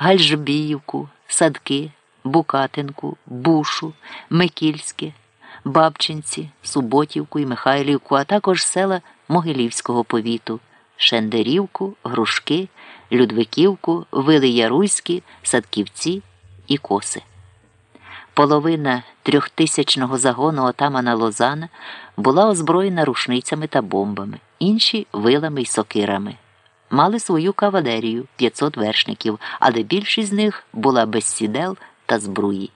Гальжбіївку, Садки, Букатинку, Бушу, Микільське, Бабчинці, Суботівку і Михайлівку, а також села Могилівського повіту, Шендерівку, Грушки, Людвиківку, Вили Яруйські, Садківці і Коси. Половина трьохтисячного загону отамана Лозана була озброєна рушницями та бомбами, інші вилами й сокирами. Мали свою кавалерію 500 вершників, але більшість з них була без сідел та збруї.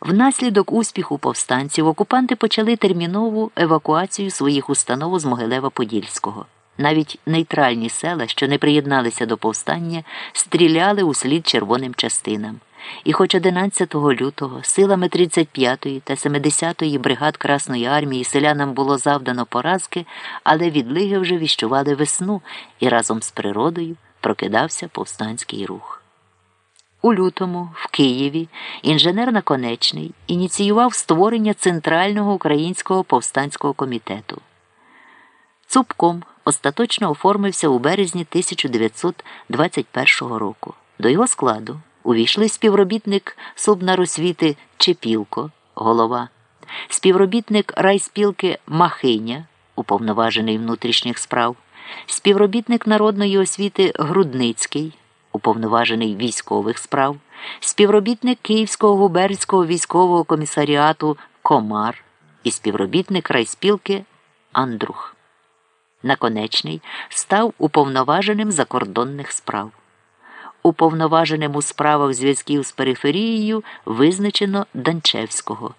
Внаслідок успіху повстанців окупанти почали термінову евакуацію своїх установ з Могилева-Подільського. Навіть нейтральні села, що не приєдналися до повстання, стріляли у слід червоним частинам. І хоч 11 лютого силами 35-ї та 70-ї бригад Красної армії селянам було завдано поразки, але відлиги вже віщували весну і разом з природою прокидався повстанський рух. У лютому в Києві інженер Наконечний ініціював створення Центрального українського повстанського комітету. Цупком остаточно оформився у березні 1921 року. До його складу увійшли співробітник Субнаросвіти Чепілко, голова, співробітник райспілки Махиня, уповноважений внутрішніх справ, співробітник народної освіти Грудницький, уповноважений військових справ, співробітник Київського губернського військового комісаріату Комар і співробітник райспілки Андрух. Наконечний став уповноваженим закордонних справ. Уповноваженим у справах зв'язків з периферією визначено Данчевського.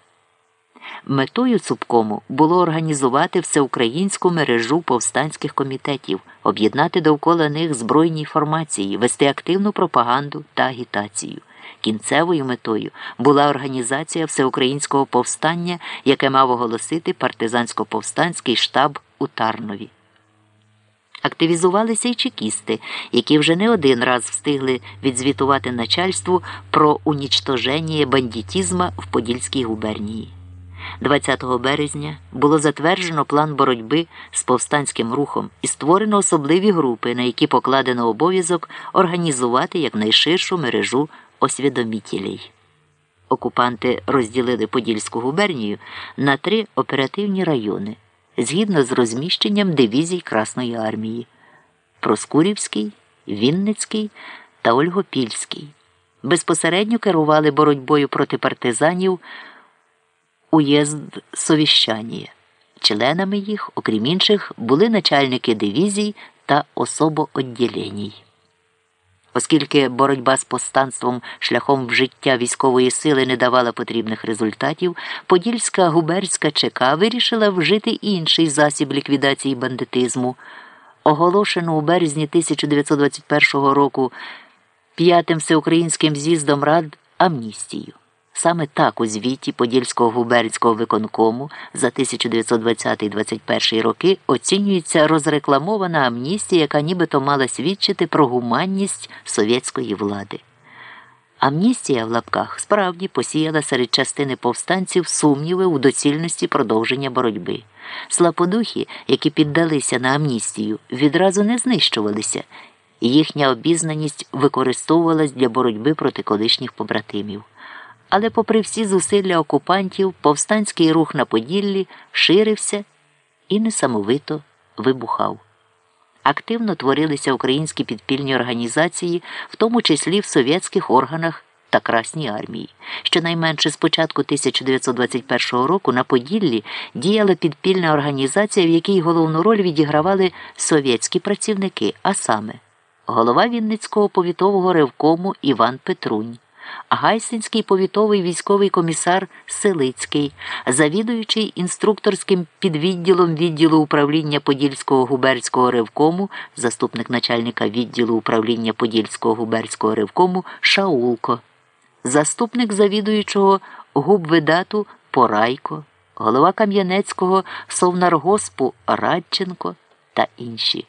Метою цупкому було організувати всеукраїнську мережу повстанських комітетів, об'єднати довкола них збройні формації, вести активну пропаганду та агітацію. Кінцевою метою була організація всеукраїнського повстання, яке мав оголосити партизансько-повстанський штаб у Тарнові. Активізувалися й чекісти, які вже не один раз встигли відзвітувати начальству про унічтоження бандитізма в Подільській губернії. 20 березня було затверджено план боротьби з повстанським рухом і створено особливі групи, на які покладено обов'язок організувати якнайширшу мережу освідомітелей. Окупанти розділили Подільську губернію на три оперативні райони згідно з розміщенням дивізій Красної армії Проскурівський, Вінницький та Ольгопільський. Безпосередньо керували боротьбою проти партизанів уєзд Совіщанія. Членами їх, окрім інших, були начальники дивізій та особоодділеній. Оскільки боротьба з повстанством шляхом вжиття військової сили не давала потрібних результатів, Подільська губерська ЧК вирішила вжити інший засіб ліквідації бандитизму, оголошену у березні 1921 року п'ятим всеукраїнським з'їздом рад амністію. Саме так у звіті Подільського губернського виконкому за 1920-21 роки оцінюється розрекламована амністія, яка нібито мала свідчити про гуманність совєтської влади. Амністія в лапках справді посіяла серед частини повстанців сумніви у доцільності продовження боротьби. Слаподухи, які піддалися на амністію, відразу не знищувалися, і їхня обізнаність використовувалась для боротьби проти колишніх побратимів. Але, попри всі зусилля окупантів, повстанський рух на Поділлі ширився і несамовито вибухав. Активно творилися українські підпільні організації, в тому числі в совєтських органах та Красній армії. Щонайменше з початку 1921 року на Поділлі діяла підпільна організація, в якій головну роль відігравали совєтські працівники, а саме голова Вінницького повітового ревкому Іван Петрунь. Гайсинський повітовий військовий комісар Селицький, завідуючий інструкторським підвідділом відділу управління Подільського губерського ревкому, заступник начальника відділу управління Подільського губерського ревкому Шаулко, заступник завідуючого губвидату Порайко, голова Кам'янецького совнаргоспу Радченко та інші.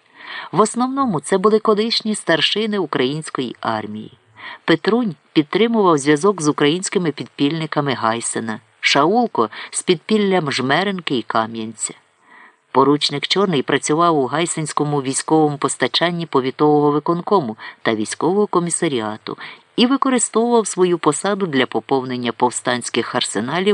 В основному це були колишні старшини української армії. Петрунь підтримував зв'язок з українськими підпільниками Гайсена, Шаулко з підпіллям Жмеренки і Кам'янця. Поручник Чорний працював у гайсенському військовому постачанні повітового виконкому та військового комісаріату і використовував свою посаду для поповнення повстанських арсеналів